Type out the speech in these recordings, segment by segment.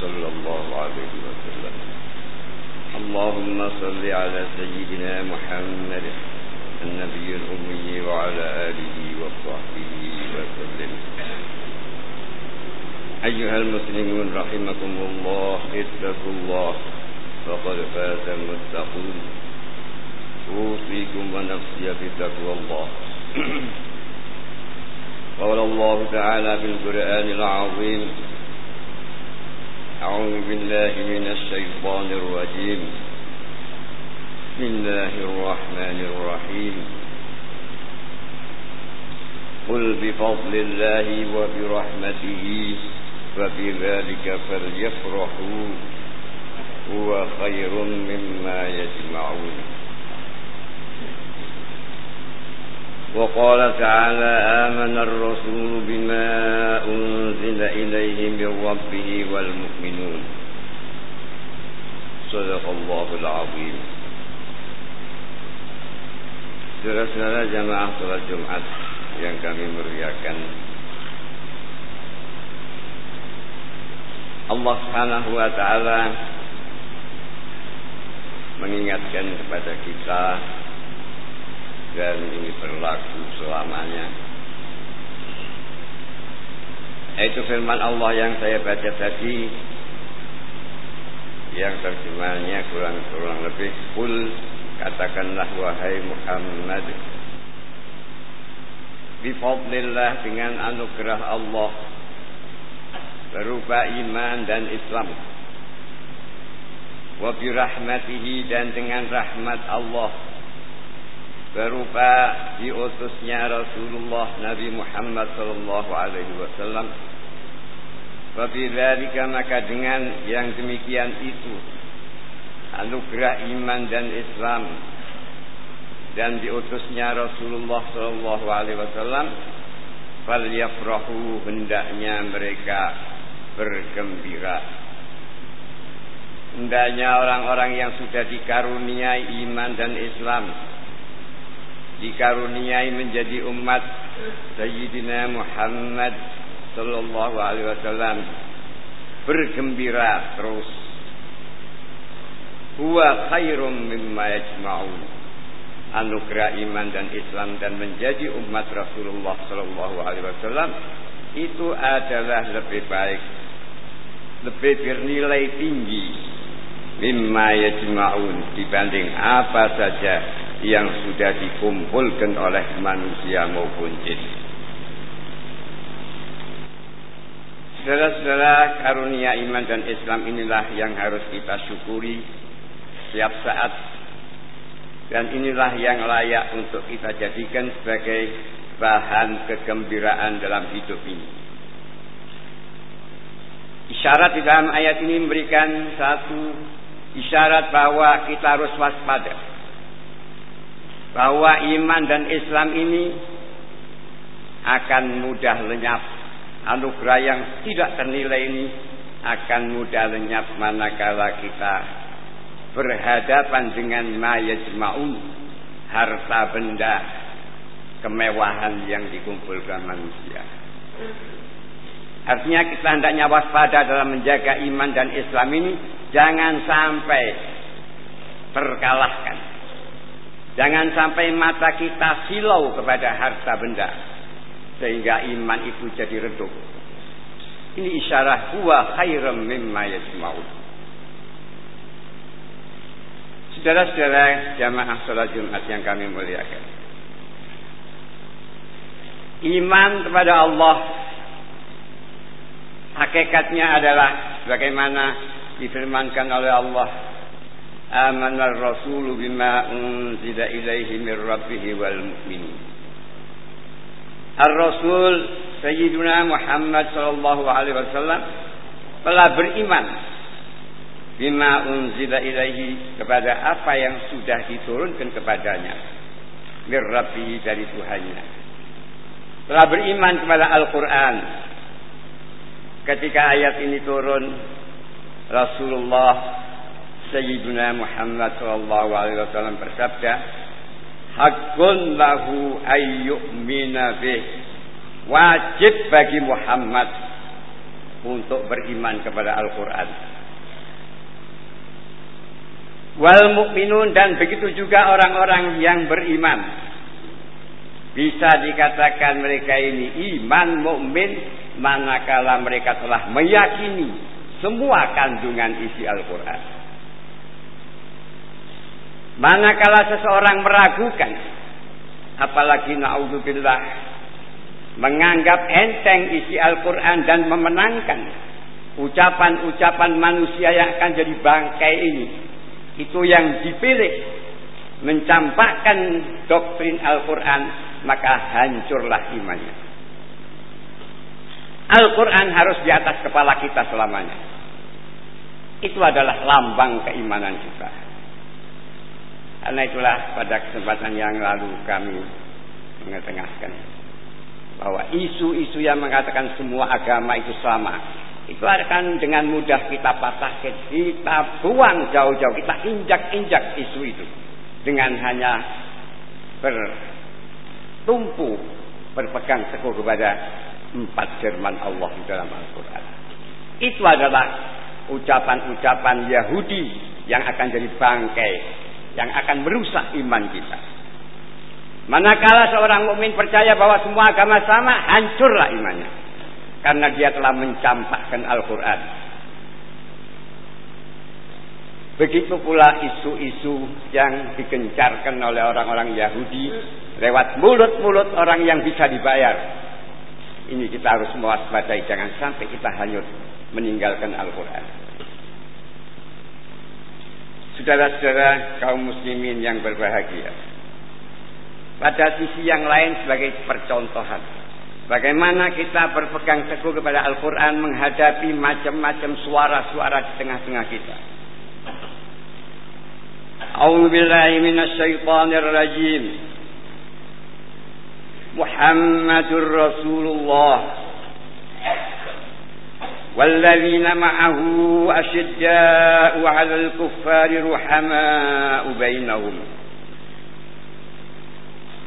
صلى الله عليه وسلم. اللهم صل على سيدنا محمد النبي الأمي وعلى آله وصحبه وسلم. أيها المسلمون رحمكم الله اتقوا الله فقد فاز المتقون. أوصيكم ونفسي بتقوى الله. قال الله تعالى في القرآن العظيم أعوذ بالله من الشيطان الرجيم. بسم الله الرحمن الرحيم. قل بفضل الله وبرحمته فبذلك فليفرحوا هو خير مما يجمعون. وقال تعالى آمن الرسول بما أنزل إليه من ربه والمؤمنون صدق الله العظيم Saudara-saudara jamaah sholat Jumat yang kami muliakan Allah subhanahu wa ta'ala mengingatkan kepada kita dan ini berlaku selamanya. Itu firman Allah yang saya baca tadi yang terjemahnya kurang-kurang lebih. Kul katakanlah wahai Muhammad bifadlillah dengan anugerah Allah berupa iman dan Islam wa birahmatihi dan dengan rahmat Allah berupa diutusnya Rasulullah Nabi Muhammad sallallahu alaihi wasallam. Wa maka dengan yang demikian itu anugerah iman dan Islam dan diutusnya Rasulullah sallallahu alaihi wasallam falyafrahu hendaknya mereka bergembira. Hendaknya orang-orang yang sudah dikaruniai iman dan Islam dikaruniai menjadi umat Sayyidina Muhammad sallallahu alaihi wasallam. Bergembira terus. Huwa khairum mimma yajma'un. Anugerah iman dan Islam dan menjadi umat Rasulullah sallallahu alaihi wasallam itu adalah lebih baik lebih bernilai tinggi mimma yajma'un dibanding apa saja yang sudah dikumpulkan oleh manusia maupun jin. Saudara-saudara karunia iman dan Islam inilah yang harus kita syukuri setiap saat dan inilah yang layak untuk kita jadikan sebagai bahan kegembiraan dalam hidup ini. Isyarat di dalam ayat ini memberikan satu isyarat bahwa kita harus waspada. Bahwa iman dan Islam ini akan mudah lenyap. Anugerah yang tidak ternilai ini akan mudah lenyap manakala kita berhadapan dengan mayajma'un harta benda kemewahan yang dikumpulkan manusia. Artinya kita hendaknya waspada dalam menjaga iman dan Islam ini jangan sampai terkalahkan. Jangan sampai mata kita silau kepada harta benda sehingga iman itu jadi redup. Ini isyarat huwa khairam mimma yasma'un. Saudara-saudara jamaah salat Jumat yang kami muliakan. Iman kepada Allah hakikatnya adalah bagaimana difirmankan oleh Allah Amana ar-rasulu bima unzila ilaihi min rabbih wal mu'minin. Ar-Rasul Sayyiduna Muhammad sallallahu alaihi wasallam telah beriman bima unzila ilaihi kepada apa yang sudah diturunkan kepadanya mir dari Tuhannya. Telah beriman kepada Al-Qur'an. Ketika ayat ini turun Rasulullah Sayyidina Muhammad sallallahu alaihi wasallam bersabda hakun lahu ayyumina bih. Wajib bagi Muhammad untuk beriman kepada Al-Quran. Wal mukminun dan begitu juga orang-orang yang beriman. Bisa dikatakan mereka ini iman mukmin manakala mereka telah meyakini semua kandungan isi Al-Quran Manakala seseorang meragukan, apalagi naudzubillah, menganggap enteng isi Al-Quran dan memenangkan ucapan-ucapan manusia yang akan jadi bangkai ini, itu yang dipilih mencampakkan doktrin Al-Quran, maka hancurlah imannya. Al-Quran harus di atas kepala kita selamanya. Itu adalah lambang keimanan kita. Karena itulah pada kesempatan yang lalu kami mengetengahkan bahwa isu-isu yang mengatakan semua agama itu sama itu akan dengan mudah kita patah kita buang jauh-jauh kita injak-injak isu itu dengan hanya bertumpu berpegang teguh kepada empat firman Allah di dalam Al-Quran. Itu adalah ucapan-ucapan Yahudi yang akan jadi bangkai yang akan merusak iman kita. Manakala seorang mukmin percaya bahwa semua agama sama, hancurlah imannya. Karena dia telah mencampakkan Al-Quran. Begitu pula isu-isu yang digencarkan oleh orang-orang Yahudi lewat mulut-mulut orang yang bisa dibayar. Ini kita harus mewaspadai, jangan sampai kita hanyut meninggalkan Al-Quran. Saudara-saudara kaum muslimin yang berbahagia. Pada sisi yang lain sebagai percontohan. Bagaimana kita berpegang teguh kepada Al-Quran menghadapi macam-macam suara-suara di tengah-tengah kita. A'udzubillahi minasyaitonir rajim. Muhammadur Rasulullah والذين معه أشداء على الكفار رحماء بينهم.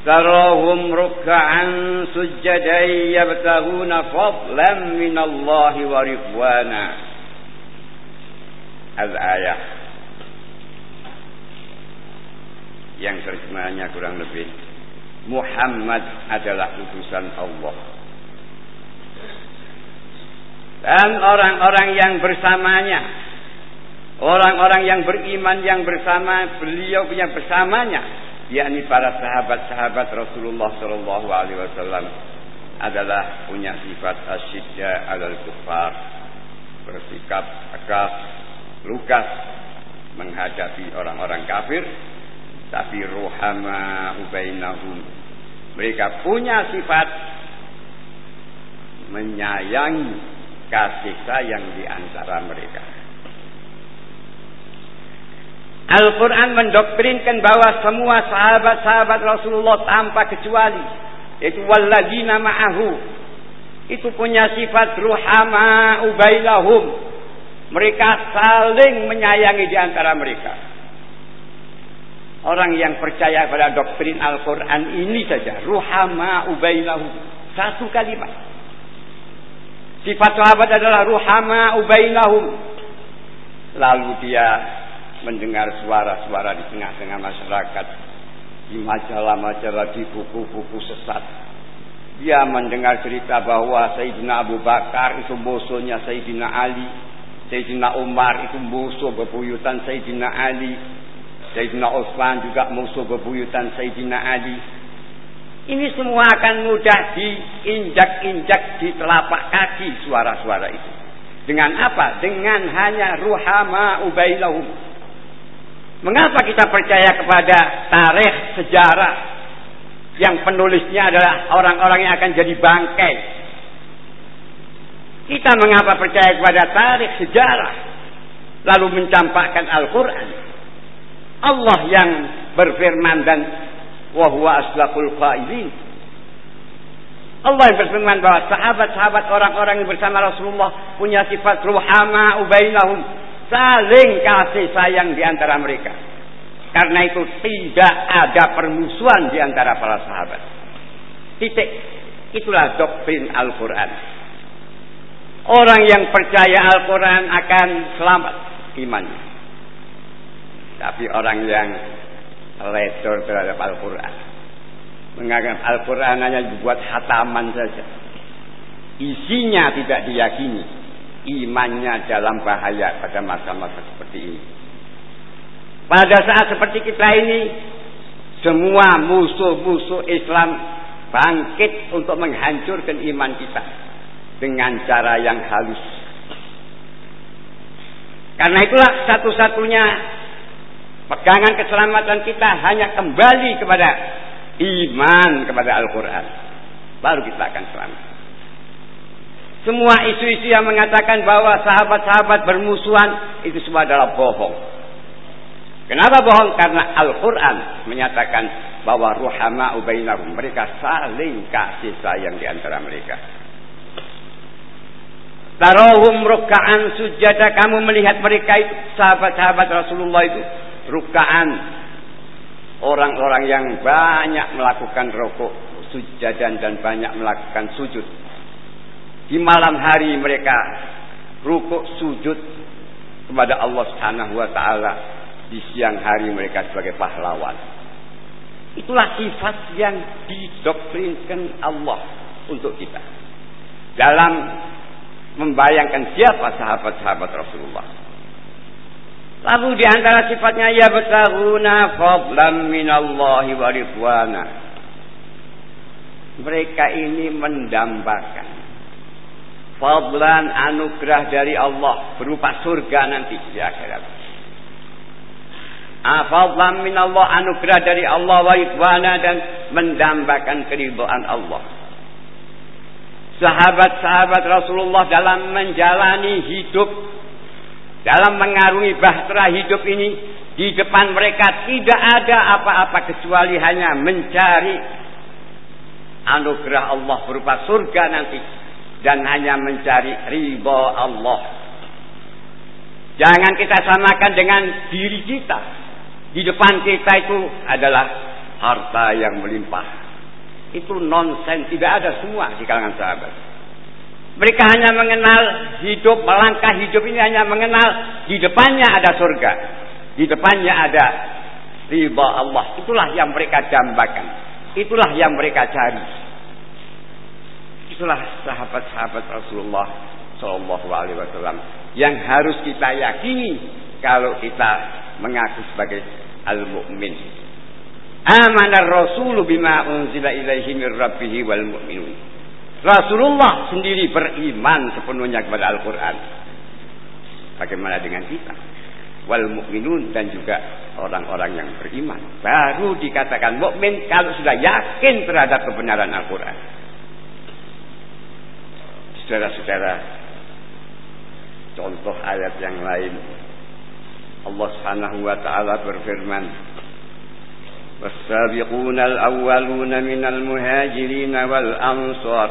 تراهم ركعا سجدا يبتغون فضلا من الله ورضوانا. الآية yang terjemahannya kurang lebih Muhammad adalah utusan Allah. Dan orang-orang yang bersamanya. Orang-orang yang beriman yang bersama beliau punya bersamanya. Yakni para sahabat-sahabat Rasulullah Shallallahu Alaihi Wasallam adalah punya sifat asyidda alal kufar. Bersikap tegas lukas menghadapi orang-orang kafir. Tapi ruhama ubainahum. Mereka punya sifat menyayangi kasih sayang di antara mereka. Al-Quran mendoktrinkan bahwa semua sahabat-sahabat Rasulullah tanpa kecuali yaitu walladzina ma'ahu itu punya sifat ruhama ubailahum mereka saling menyayangi di antara mereka. Orang yang percaya pada doktrin Al-Quran ini saja ruhama ubailahum satu kalimat Sifat sahabat adalah ruhama ubainahum. Lalu dia mendengar suara-suara di tengah-tengah masyarakat. Di majalah-majalah, di buku-buku sesat. Dia mendengar cerita bahwa Sayyidina Abu Bakar itu musuhnya Sayyidina Ali. Sayyidina Umar itu musuh bebuyutan Sayyidina Ali. Sayyidina Utsman juga musuh bebuyutan Sayyidina Ali. Ini semua akan mudah diinjak-injak di telapak kaki suara-suara itu. Dengan apa? Dengan hanya ruhama ubailahum. Mengapa kita percaya kepada tarikh sejarah yang penulisnya adalah orang-orang yang akan jadi bangkai? Kita mengapa percaya kepada tarikh sejarah lalu mencampakkan Al-Qur'an? Allah yang berfirman dan wa huwa qailin. Allah yang berfirman bahwa sahabat-sahabat orang-orang yang bersama Rasulullah punya sifat ruhama ubainahum, saling kasih sayang di antara mereka. Karena itu tidak ada permusuhan di antara para sahabat. Titik. Itulah doktrin Al-Quran. Orang yang percaya Al-Quran akan selamat imannya. Tapi orang yang ledor terhadap Al-Quran. Menganggap Al-Quran hanya dibuat hataman saja. Isinya tidak diyakini. Imannya dalam bahaya pada masa-masa seperti ini. Pada saat seperti kita ini, semua musuh-musuh Islam bangkit untuk menghancurkan iman kita dengan cara yang halus. Karena itulah satu-satunya pegangan keselamatan kita hanya kembali kepada iman kepada Al-Quran. Baru kita akan selamat. Semua isu-isu yang mengatakan bahwa sahabat-sahabat bermusuhan itu semua adalah bohong. Kenapa bohong? Karena Al-Quran menyatakan bahwa ruhama ubainahum. Mereka saling kasih sayang di antara mereka. Tarohum ruka'an sujada. Kamu melihat mereka itu, sahabat-sahabat Rasulullah itu. Ruka'an. Orang-orang yang banyak melakukan rokok, sujadan dan banyak melakukan sujud. Di malam hari mereka rukuk sujud kepada Allah Subhanahu wa taala di siang hari mereka sebagai pahlawan. Itulah sifat yang didoktrinkan Allah untuk kita. Dalam membayangkan siapa sahabat-sahabat Rasulullah. Lalu di antara sifatnya ya betahuna fadlan minallahi wa ridwana. Mereka ini mendambakan fadlan anugerah dari Allah berupa surga nanti di akhirat. Afadlan min Allah anugerah dari Allah wa ridwana dan mendambakan keridhaan Allah. Sahabat-sahabat Rasulullah dalam menjalani hidup dalam mengarungi bahtera hidup ini di depan mereka tidak ada apa-apa kecuali hanya mencari anugerah Allah berupa surga nanti dan hanya mencari ridha Allah. Jangan kita samakan dengan diri kita di depan kita itu adalah harta yang melimpah. Itu nonsen, tidak ada semua di kalangan sahabat. Mereka hanya mengenal hidup, melangkah hidup ini hanya mengenal di depannya ada surga. Di depannya ada riba Allah. Itulah yang mereka dambakan. Itulah yang mereka cari. Itulah sahabat-sahabat Rasulullah Shallallahu Alaihi Wasallam yang harus kita yakini kalau kita mengaku sebagai al-mu'min. Amana Rasul bima unzila ilaihi min wal mu'minun. Rasulullah sendiri beriman sepenuhnya kepada Al-Quran. Bagaimana dengan kita? Wal mu'minun dan juga orang-orang yang beriman. Baru dikatakan mukmin kalau sudah yakin terhadap kebenaran Al-Quran. Saudara-saudara, contoh ayat yang lain Allah Subhanahu wa taala berfirman والسابقون الأولون من المهاجرين والأنصار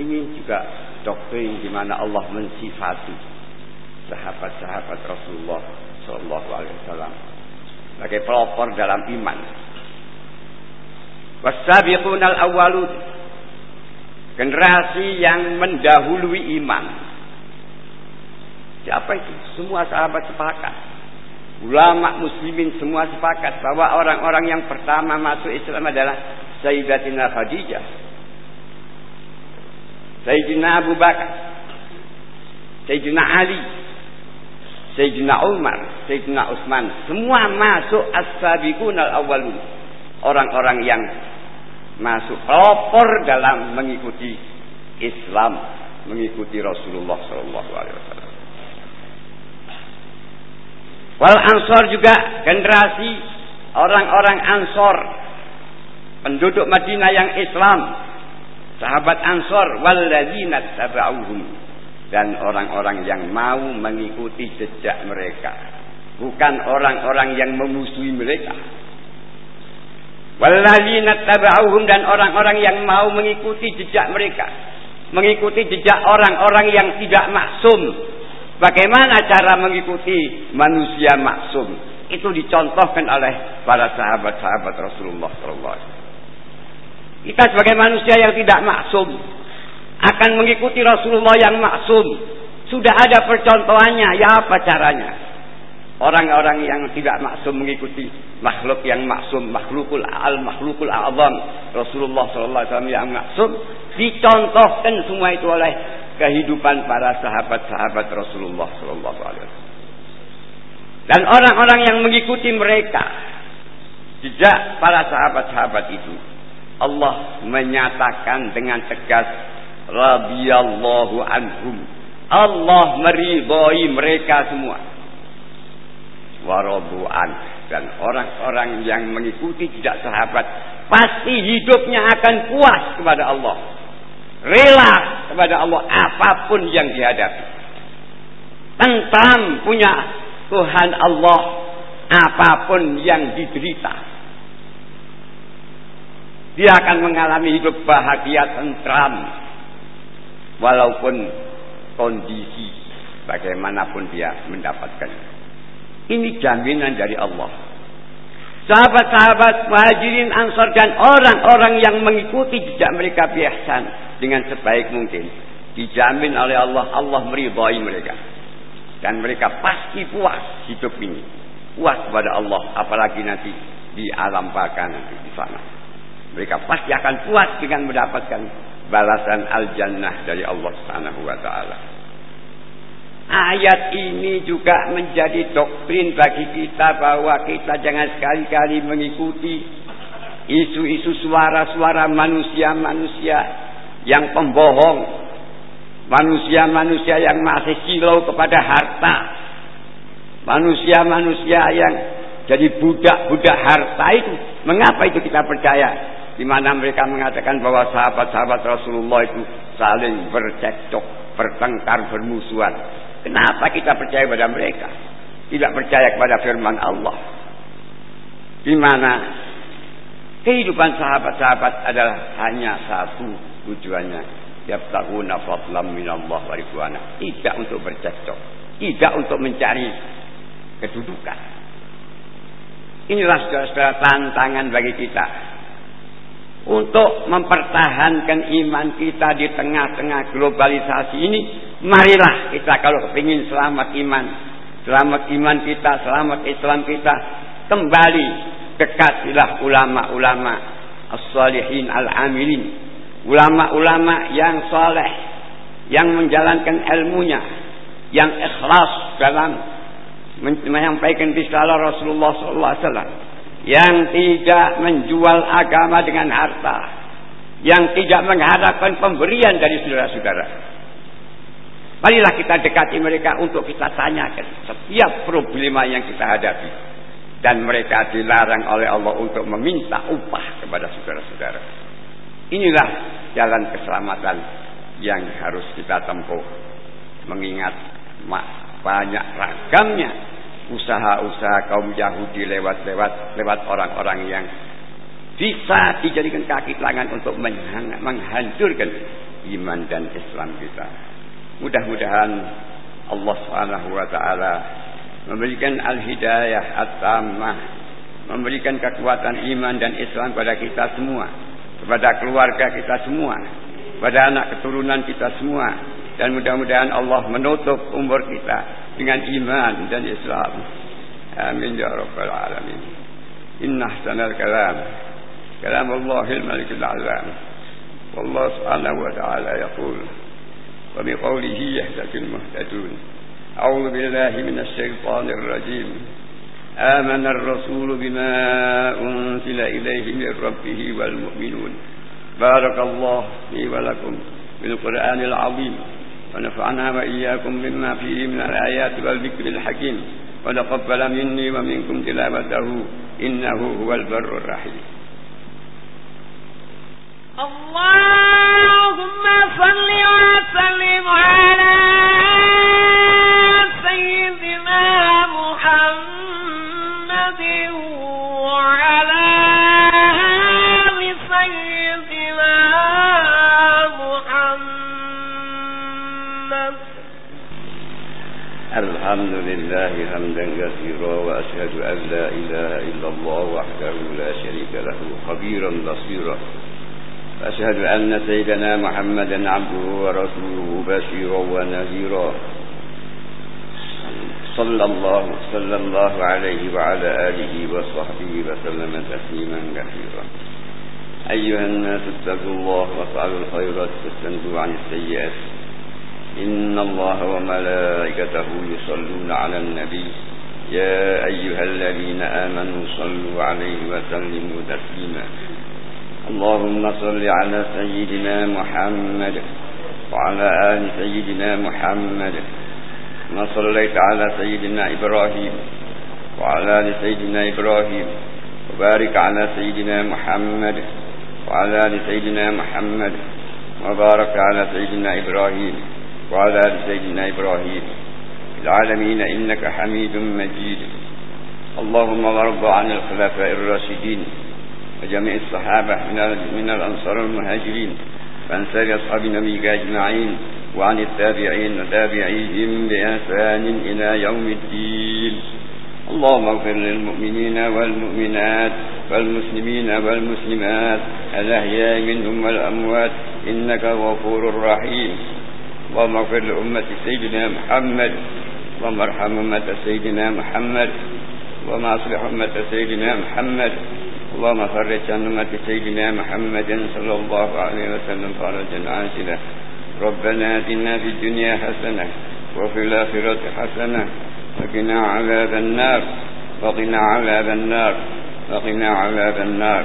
Ini juga doktrin di mana Allah mensifati sahabat-sahabat Rasulullah Shallallahu Alaihi Wasallam sebagai pelopor dalam iman. Wasabiqun al awalud generasi yang mendahului iman Siapa itu? Semua sahabat sepakat. Ulama muslimin semua sepakat bahwa orang-orang yang pertama masuk Islam adalah Sayyidatina Khadijah. Sayyidina Abu Bakar, Sayyidina Ali, Sayyidina Umar, Sayyidina Utsman, semua masuk as-sabiqun al-awwalun. Orang-orang yang masuk proper dalam mengikuti Islam, mengikuti Rasulullah sallallahu alaihi wasallam. Wal Ansor juga generasi orang-orang Ansor penduduk Madinah yang Islam sahabat Ansor walladzina tabauhum. Dan orang-orang yang mau mengikuti jejak mereka. Bukan orang-orang yang memusuhi mereka. Walladzina tabauhum dan orang-orang yang mau mengikuti jejak mereka. Mengikuti jejak orang-orang yang tidak maksum. Bagaimana cara mengikuti manusia maksum? Itu dicontohkan oleh para sahabat-sahabat Rasulullah SAW kita sebagai manusia yang tidak maksum akan mengikuti Rasulullah yang maksum. Sudah ada percontohannya, ya apa caranya? Orang-orang yang tidak maksum mengikuti makhluk yang maksum, makhlukul al makhlukul azam Rasulullah sallallahu alaihi wasallam yang maksum dicontohkan semua itu oleh kehidupan para sahabat-sahabat Rasulullah sallallahu alaihi wasallam. Dan orang-orang yang mengikuti mereka jejak para sahabat-sahabat itu Allah menyatakan dengan tegas radhiyallahu anhum. Allah meridhoi mereka semua. Waradu'an dan orang-orang yang mengikuti jejak sahabat pasti hidupnya akan puas kepada Allah. Rela kepada Allah apa pun yang dihadapi. Tentang punya Tuhan Allah apa pun yang diderita dia akan mengalami hidup bahagia tentram. Walaupun kondisi bagaimanapun dia mendapatkan. Ini jaminan dari Allah. Sahabat-sahabat muhajirin ansor dan orang-orang yang mengikuti jejak mereka biasa dengan sebaik mungkin. Dijamin oleh Allah, Allah meridhai mereka. Dan mereka pasti puas hidup ini. Puas kepada Allah, apalagi nanti di alam baka nanti di sana. Mereka pasti akan puas dengan mendapatkan balasan al-jannah dari Allah Subhanahu wa taala. Ayat ini juga menjadi doktrin bagi kita bahwa kita jangan sekali-kali mengikuti isu-isu suara-suara manusia-manusia yang pembohong, manusia-manusia yang masih silau kepada harta, manusia-manusia yang jadi budak-budak harta itu. Mengapa itu kita percaya? Di mana mereka mengatakan bahwa sahabat-sahabat Rasulullah itu saling bercekcok, bertengkar, bermusuhan. Kenapa kita percaya pada mereka? Tidak percaya kepada firman Allah. Di mana kehidupan sahabat-sahabat adalah hanya satu tujuannya. Yabtaguna fadlam minallah wa. Tidak untuk bercekcok, tidak untuk mencari kedudukan. Inilah saudara-saudara tantangan bagi kita untuk mempertahankan iman kita di tengah-tengah globalisasi ini marilah kita kalau ingin selamat iman selamat iman kita selamat Islam kita kembali dekatilah ulama-ulama as-salihin al-amilin. Ulama-ulama yang soleh yang menjalankan ilmunya yang ikhlas dalam menyampaikan risalah Rasulullah sallallahu alaihi wasallam yang tidak menjual agama dengan harta, yang tidak mengharapkan pemberian dari saudara-saudara. Marilah kita dekati mereka untuk kita tanyakan setiap problema yang kita hadapi. Dan mereka dilarang oleh Allah untuk meminta upah kepada saudara-saudara. Inilah jalan keselamatan yang harus kita tempuh. Mengingat banyak ragamnya usaha-usaha kaum Yahudi lewat-lewat lewat orang-orang yang bisa dijadikan kaki tangan untuk menghancurkan iman dan Islam kita. Mudah-mudahan Allah Subhanahu wa taala memberikan al-hidayah at-tammah, memberikan kekuatan iman dan Islam pada kita semua, kepada keluarga kita semua, pada anak keturunan kita semua dan mudah-mudahan Allah menutup umur kita dengan iman dan Islam. Amin ya rabbal alamin. Inna ahsanal kalam kalam Allahil malikil azam. والله سبحانه وتعالى يقول وبقوله يهتدي المهتدون أعوذ بالله من الشيطان الرجيم آمن الرسول بما أنزل إليه من ربه والمؤمنون بارك الله لي ولكم بالقرآن العظيم ونفعنا وإياكم مما فيه من الآيات والذكر الحكيم. وتقبل مني ومنكم تلاوته إنه هو البر الرحيم. اللهم صل وسلم على لله حمدا كثيرا وأشهد أن لا إله إلا الله وحده لا شريك له خبيرا بصيرا. أشهد أن سيدنا محمدا عبده ورسوله بشيرا ونذيرا. صلى الله صلى الله عليه وعلى آله وصحبه وسلم تسليما كثيرا. أيها الناس اتقوا الله وافعلوا الخيرات واستنزوا عن السيئات. إن الله وملائكته يصلون على النبي. يا أيها الذين آمنوا صلوا عليه وسلموا تسليما. اللهم صل على سيدنا محمد وعلى آل سيدنا محمد. ما صليت على سيدنا إبراهيم وعلى آل سيدنا إبراهيم. وبارك على سيدنا محمد وعلى آل سيدنا محمد. وبارك على سيدنا إبراهيم. وعلى آل سيدنا إبراهيم العالمين إنك حميد مجيد. اللهم وارض عن الخلفاء الراشدين وجميع الصحابة من الأنصار المهاجرين وأنصار أصحاب نبيك أجمعين وعن التابعين وتابعيهم بإحسان إلى يوم الدين. اللهم اغفر للمؤمنين والمؤمنات والمسلمين والمسلمات الأحياء منهم والأموات إنك غفور رحيم. اللهم اغفر لأمة سيدنا محمد اللهم ارحم أمة سيدنا محمد اللهم أصلح أمة سيدنا محمد اللهم فرج عن أمة سيدنا محمد صلى الله عليه وسلم فرجا عاجلا. ربنا آتنا في الدنيا حسنة وفي الآخرة حسنة وقنا عذاب النار وقنا عذاب النار وقنا عذاب النار.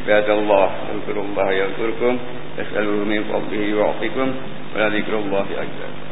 عباد الله اذكروا الله يذكركم اسألوه من فضله يعطيكم. ولذكر الله أكبر.